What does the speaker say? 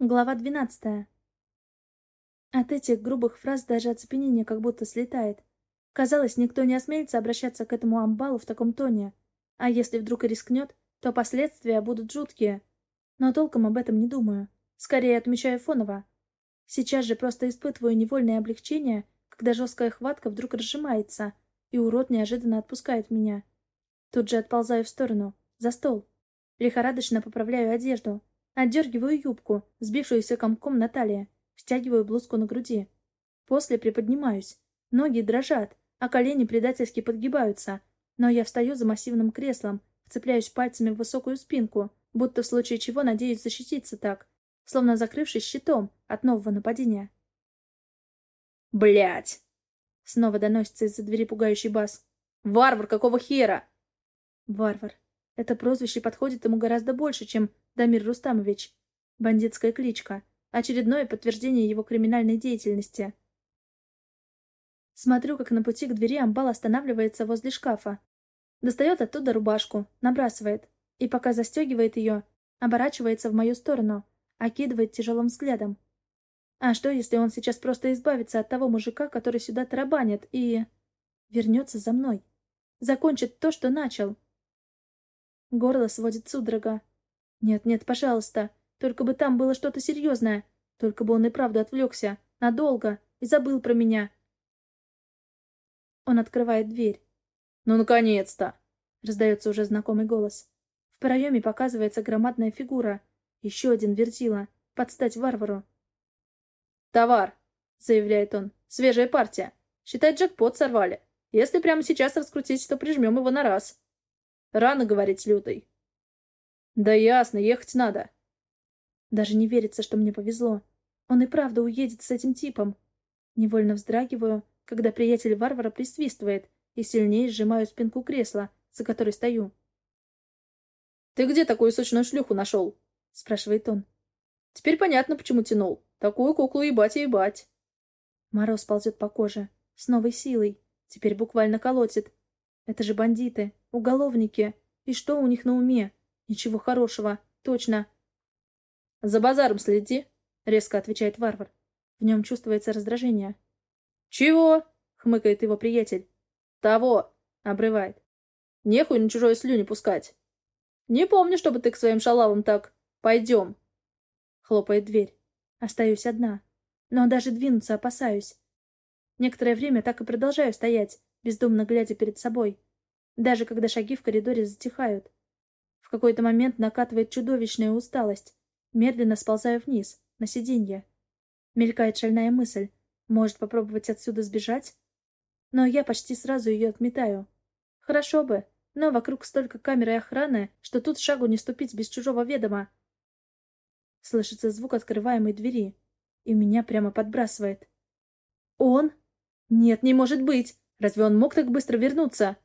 Глава двенадцатая. От этих грубых фраз даже оцепенение как будто слетает. Казалось, никто не осмелится обращаться к этому амбалу в таком тоне. А если вдруг и рискнет, то последствия будут жуткие. Но толком об этом не думаю. Скорее отмечаю фоново. Сейчас же просто испытываю невольное облегчение, когда жесткая хватка вдруг разжимается, и урод неожиданно отпускает меня. Тут же отползаю в сторону, за стол. Лихорадочно поправляю одежду, Отдергиваю юбку, сбившуюся комком на талии, стягиваю блузку на груди. После приподнимаюсь. Ноги дрожат, а колени предательски подгибаются. Но я встаю за массивным креслом, вцепляюсь пальцами в высокую спинку, будто в случае чего надеюсь защититься так, словно закрывшись щитом от нового нападения. Блять! Снова доносится из-за двери пугающий бас. «Варвар, какого хера?» Варвар. Это прозвище подходит ему гораздо больше, чем Дамир Рустамович. Бандитская кличка. Очередное подтверждение его криминальной деятельности. Смотрю, как на пути к двери амбал останавливается возле шкафа. Достает оттуда рубашку, набрасывает. И пока застегивает ее, оборачивается в мою сторону, окидывает тяжелым взглядом. А что, если он сейчас просто избавится от того мужика, который сюда тарабанит, и... вернется за мной? Закончит то, что начал. Горло сводит судорога. Нет-нет, пожалуйста. Только бы там было что-то серьезное. Только бы он и правда отвлекся. Надолго. И забыл про меня. Он открывает дверь. «Ну, наконец-то!» Раздается уже знакомый голос. В проеме показывается громадная фигура. Еще один вертила. Подстать варвару. «Товар!» — заявляет он. «Свежая партия. Считай, джекпот сорвали. Если прямо сейчас раскрутить, то прижмем его на раз». «Рано говорить, лютый. «Да ясно, ехать надо». Даже не верится, что мне повезло. Он и правда уедет с этим типом. Невольно вздрагиваю, когда приятель варвара присвистывает и сильнее сжимаю спинку кресла, за которой стою. «Ты где такую сочную шлюху нашел?» — спрашивает он. «Теперь понятно, почему тянул. Такую куклу ебать и ебать». Мороз ползет по коже. С новой силой. Теперь буквально колотит. Это же бандиты, уголовники. И что у них на уме? Ничего хорошего, точно. За базаром следи, резко отвечает варвар. В нем чувствуется раздражение. Чего? хмыкает его приятель. Того, обрывает. Нехуй на чужое слюни пускать. Не помню, чтобы ты к своим шалавам так. Пойдем. Хлопает дверь. Остаюсь одна. Но даже двинуться опасаюсь. Некоторое время так и продолжаю стоять, бездумно глядя перед собой. Даже когда шаги в коридоре затихают. В какой-то момент накатывает чудовищная усталость. Медленно сползаю вниз, на сиденье. Мелькает шальная мысль. Может попробовать отсюда сбежать? Но я почти сразу ее отметаю. Хорошо бы, но вокруг столько камер и охраны, что тут шагу не ступить без чужого ведома. Слышится звук открываемой двери, и меня прямо подбрасывает. Он? Нет, не может быть! Разве он мог так быстро вернуться?